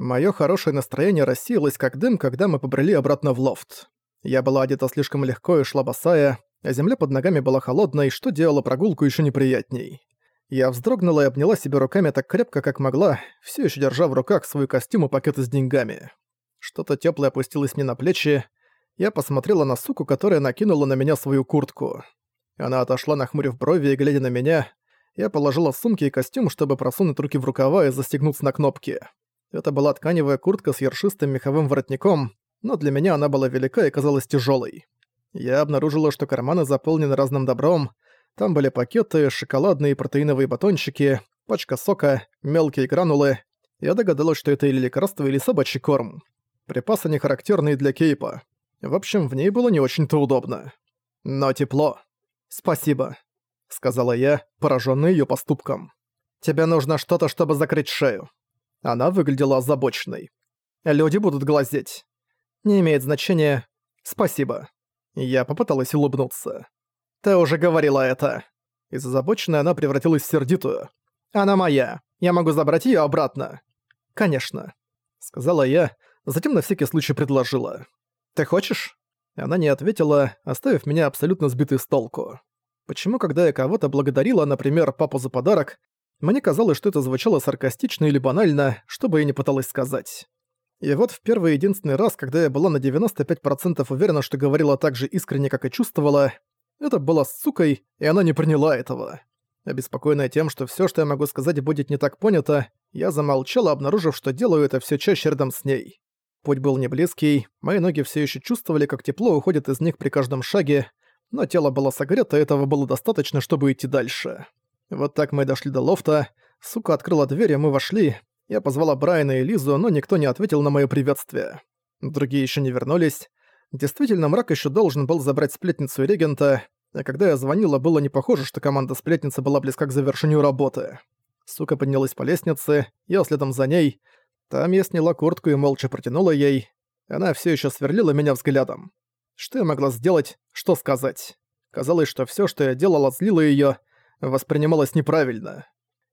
Моё хорошее настроение рассеялось как дым, когда мы побрели обратно в лофт. Я была одета слишком легко и шла босая, а земля под ногами была холодной, что делало прогулку ещё неприятней. Я вздрогнула и обняла себя руками так крепко, как могла, всё ещё держа в руках свой костюм и пакеты с деньгами. Что-то тёплое опустилось мне на плечи. Я посмотрела на суку, которая накинула на меня свою куртку. Она отошла, нахмурив брови и глядя на меня. Я положила сумки и костюм, чтобы просунуть руки в рукава и застегнуться на кнопки. Это была тканевая куртка с ершистым меховым воротником, но для меня она была велика и казалась тяжелой. Я обнаружила, что карманы заполнены разным добром. Там были пакеты, шоколадные и протеиновые батончики, пачка сока, мелкие гранулы. Я догадалась, что это или лекарство, или собачий корм. Припасы не характерные для кейпа. В общем, в ней было не очень-то удобно. Но тепло. «Спасибо», — сказала я, поражённый её поступком. «Тебе нужно что-то, чтобы закрыть шею». Она выглядела озабоченной. «Люди будут глазеть. Не имеет значения. Спасибо». Я попыталась улыбнуться. «Ты уже говорила это». Из озабоченной она превратилась в сердитую. «Она моя. Я могу забрать её обратно». «Конечно», — сказала я, затем на всякий случай предложила. «Ты хочешь?» Она не ответила, оставив меня абсолютно сбитый с толку. Почему, когда я кого-то благодарила, например, папу за подарок, мне казалось, что это звучало саркастично или банально, что бы я ни пыталась сказать. И вот в первый единственный раз, когда я была на 95% уверена, что говорила так же искренне, как и чувствовала, это было с сукой, и она не приняла этого. Обеспокоенная тем, что все, что я могу сказать, будет не так понято, я замолчала, обнаружив, что делаю это все чаще рядом с ней. Путь был не близкий, мои ноги все еще чувствовали, как тепло уходит из них при каждом шаге, но тело было согрето, и этого было достаточно, чтобы идти дальше. Вот так мы дошли до лофта, сука открыла дверь, и мы вошли. Я позвала Брайана и Лизу, но никто не ответил на моё приветствие. Другие еще не вернулись. Действительно, мрак еще должен был забрать сплетницу и регента, а когда я звонила, было не похоже, что команда сплетницы была близка к завершению работы. Сука поднялась по лестнице, я следом за ней, там я сняла куртку и молча протянула ей. Она все еще сверлила меня взглядом. Что я могла сделать, что сказать? Казалось, что все, что я делала, злило ее, воспринималось неправильно.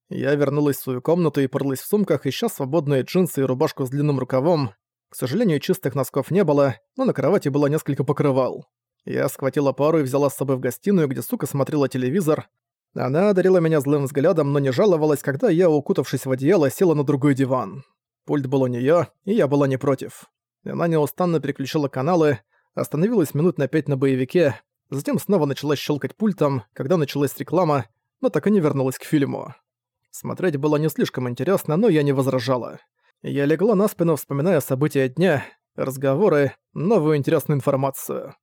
Я вернулась в свою комнату и порылась в сумках, ища свободные джинсы и рубашку с длинным рукавом. К сожалению, чистых носков не было, но на кровати было несколько покрывал. Я схватила пару и взяла с собой в гостиную, где сука смотрела телевизор. Она одарила меня злым взглядом, но не жаловалась, когда я, укутавшись в одеяло, села на другой диван. Пульт был у неё, и я была не против. Она неустанно переключила каналы, остановилась минут на пять на боевике, затем снова начала щелкать пультом, когда началась реклама, но так и не вернулась к фильму. Смотреть было не слишком интересно, но я не возражала. Я легла на спину, вспоминая события дня, разговоры, новую интересную информацию.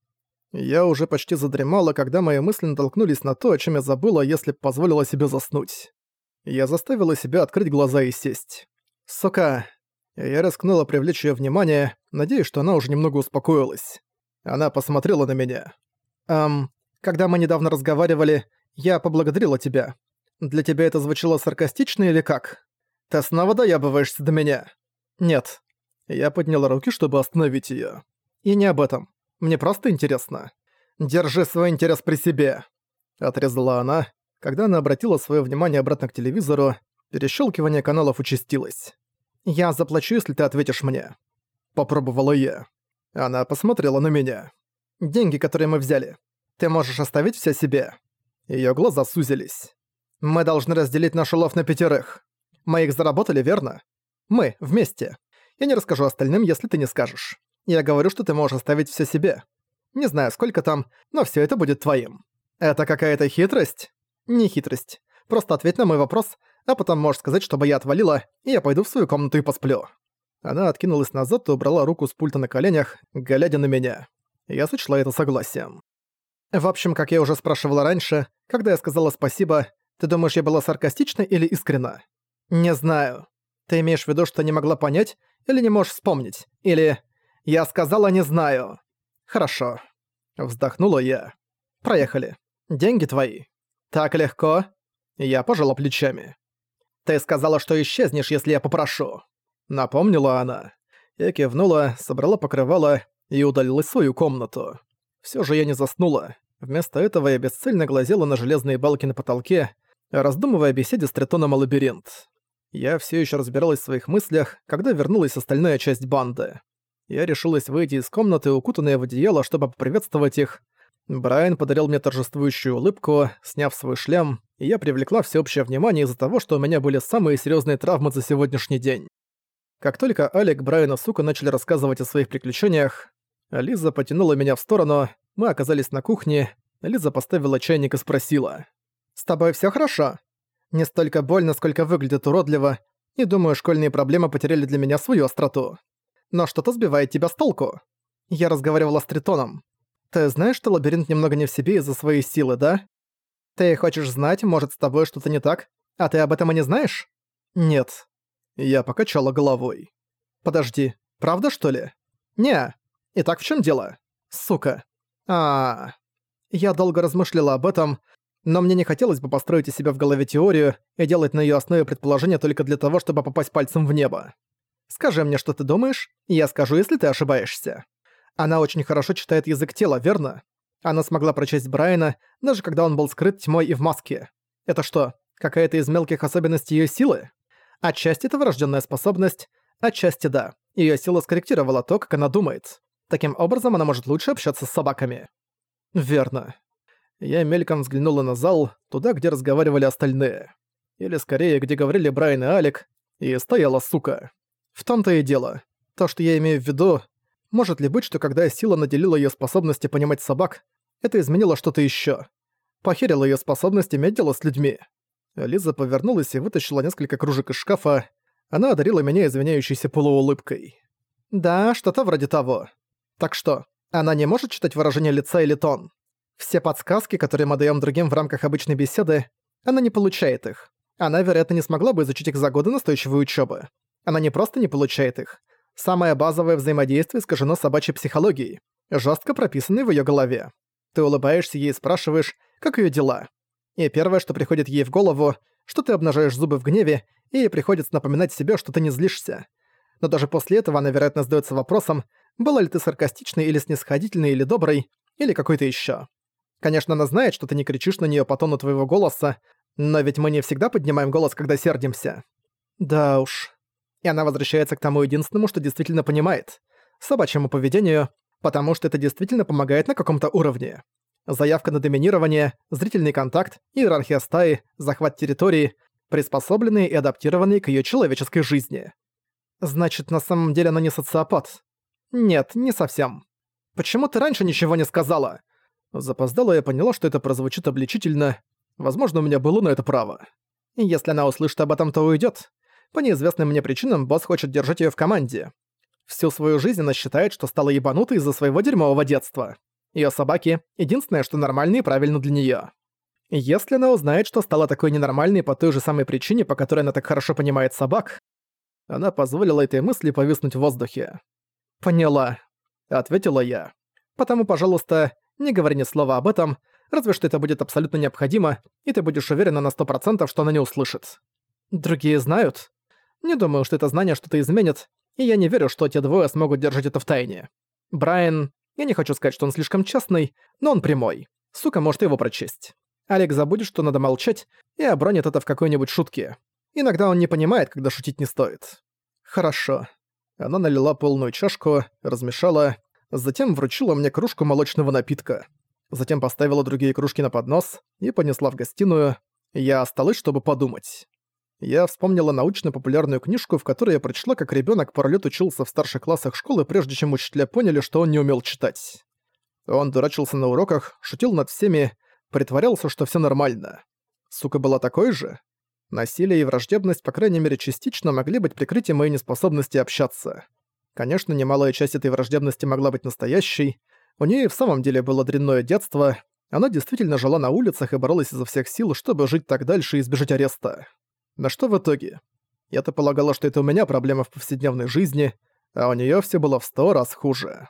Я уже почти задремала, когда мои мысли натолкнулись на то, о чем я забыла, если б позволила себе заснуть. Я заставила себя открыть глаза и сесть. «Сука!» Я рискнула привлечь её внимание, надеясь, что она уже немного успокоилась. Она посмотрела на меня. «Эм, когда мы недавно разговаривали, я поблагодарила тебя. Для тебя это звучало саркастично или как? Ты снова доябываешься до меня?» «Нет». Я подняла руки, чтобы остановить её. «И не об этом. Мне просто интересно. Держи свой интерес при себе», — отрезала она. Когда она обратила своё внимание обратно к телевизору, перещёлкивание каналов участилось. «Я заплачу, если ты ответишь мне». Попробовала я. Она посмотрела на меня. «Деньги, которые мы взяли, ты можешь оставить все себе». Её глаза сузились. «Мы должны разделить наш улов на пятерых. Мы их заработали, верно? Мы, вместе. Я не расскажу остальным, если ты не скажешь. Я говорю, что ты можешь оставить все себе. Не знаю, сколько там, но все это будет твоим. Это какая-то хитрость? Не хитрость. Просто ответь на мой вопрос, а потом можешь сказать, чтобы я отвалила, и я пойду в свою комнату и посплю». Она откинулась назад и убрала руку с пульта на коленях, глядя на меня. Я сочла это согласием. В общем, как я уже спрашивала раньше, когда я сказала спасибо, ты думаешь, я была саркастична или искренна? Не знаю. Ты имеешь в виду, что не могла понять, или не можешь вспомнить? Или «Я сказала, не знаю». Хорошо. Вздохнула я. Проехали. Деньги твои. Так легко. Я пожала плечами. «Ты сказала, что исчезнешь, если я попрошу», — напомнила она. Я кивнула, собрала покрывало и удалилась в свою комнату. Все же я не заснула. Вместо этого я бесцельно глазела на железные балки на потолке, раздумывая о беседе с Тритоном о лабиринт. Я все еще разбиралась в своих мыслях, когда вернулась остальная часть банды. Я решилась выйти из комнаты, укутанная в одеяло, чтобы поприветствовать их. Брайан подарил мне торжествующую улыбку, сняв свой шлем, и я привлекла всеобщее внимание из-за того, что у меня были самые серьезные травмы за сегодняшний день. Как только Алик, Брайан и Сука начали рассказывать о своих приключениях, Лиза потянула меня в сторону, мы оказались на кухне, Лиза поставила чайник и спросила. «С тобой все хорошо? Не столько больно, сколько выглядит уродливо, и думаю, школьные проблемы потеряли для меня свою остроту. Но что-то сбивает тебя с толку. Я разговаривала с Тритоном. Ты знаешь, что лабиринт немного не в себе из-за своей силы, да? Ты хочешь знать, может, с тобой что-то не так? А ты об этом и не знаешь? Нет. Я покачала головой. Подожди, правда, что ли? Не. Итак, в чем дело? Сука. А, Я долго размышляла об этом, но мне не хотелось бы построить из себя в голове теорию и делать на ее основе предположения только для того, чтобы попасть пальцем в небо. Скажи мне, что ты думаешь, и я скажу, если ты ошибаешься. Она очень хорошо читает язык тела, верно? Она смогла прочесть Брайана, даже когда он был скрыт тьмой и в маске. Это что, какая-то из мелких особенностей её силы? Отчасти это врожденная способность, отчасти да. Её сила скорректировала то, как она думает. Таким образом, она может лучше общаться с собаками. Верно. Я мельком взглянула на зал, туда, где разговаривали остальные. Или скорее, где говорили Брайан и Алик, и стояла сука. В том-то и дело. То, что я имею в виду, может ли быть, что когда сила наделила её способности понимать собак, это изменило что-то ещё? Похерило её способность иметь дело с людьми. Лиза повернулась и вытащила несколько кружек из шкафа. Она одарила меня извиняющейся полуулыбкой. «Да, что-то вроде того. Так что, она не может читать выражение лица или тон? Все подсказки, которые мы даём другим в рамках обычной беседы, она не получает их. Она, вероятно, не смогла бы изучить их за годы настойчивой учёбы. Она не просто не получает их. Самое базовое взаимодействие искажено собачьей психологией, жестко прописанной в её голове. Ты улыбаешься ей и спрашиваешь, как её дела. И первое, что приходит ей в голову, что ты обнажаешь зубы в гневе, и ей приходится напоминать себе, что ты не злишься. Но даже после этого она, вероятно, задается вопросом, была ли ты саркастичной или снисходительной или доброй, или какой-то ещё. Конечно, она знает, что ты не кричишь на неё по тону твоего голоса, но ведь мы не всегда поднимаем голос, когда сердимся. Да уж, и она возвращается к тому единственному, что действительно понимает – собачьему поведению, потому что это действительно помогает на каком-то уровне. Заявка на доминирование, зрительный контакт, иерархия стаи, захват территории, приспособленные и адаптированные к её человеческой жизни. Значит, на самом деле она не социопат? Нет, не совсем. Почему ты раньше ничего не сказала? Запоздала я поняла, что это прозвучит обличительно. Возможно, у меня было на это право. Если она услышит об этом, то уйдет. По неизвестным мне причинам босс хочет держать её в команде. Всю свою жизнь она считает, что стала ебанутой из-за своего дерьмового детства. Её собаки — единственное, что нормально и правильно для неё. Если она узнает, что стала такой ненормальной по той же самой причине, по которой она так хорошо понимает собак, она позволила этой мысли повиснуть в воздухе. «Поняла», — ответила я. «Потому, пожалуйста, не говори ни слова об этом, разве что это будет абсолютно необходимо, и ты будешь уверена на сто процентов, что она не услышит. Другие знают?» Не думаю, что это знание что-то изменит, и я не верю, что те двое смогут держать это в тайне. Брайан... Я не хочу сказать, что он слишком честный, но он прямой. Сука может его прочесть. Олег забудет, что надо молчать, и обронит это в какой-нибудь шутке. Иногда он не понимает, когда шутить не стоит. Хорошо. Она налила полную чашку, размешала, затем вручила мне кружку молочного напитка. Затем поставила другие кружки на поднос и понесла в гостиную. Я осталась, чтобы подумать. Я вспомнила научно-популярную книжку, в которой я прочла, как ребенок пару учился в старших классах школы, прежде чем учителя поняли, что он не умел читать. Он дурачился на уроках, шутил над всеми, притворялся, что все нормально. Сука была такой же? Насилие и враждебность, по крайней мере частично, могли быть прикрытием моей неспособности общаться. Конечно, немалая часть этой враждебности могла быть настоящей. У нее в самом деле было дрянное детство. Она действительно жила на улицах и боролась изо всех сил, чтобы жить так дальше и избежать ареста. На что в итоге? Я-то полагала, что это у меня проблема в повседневной жизни, а у неё всё было в сто раз хуже.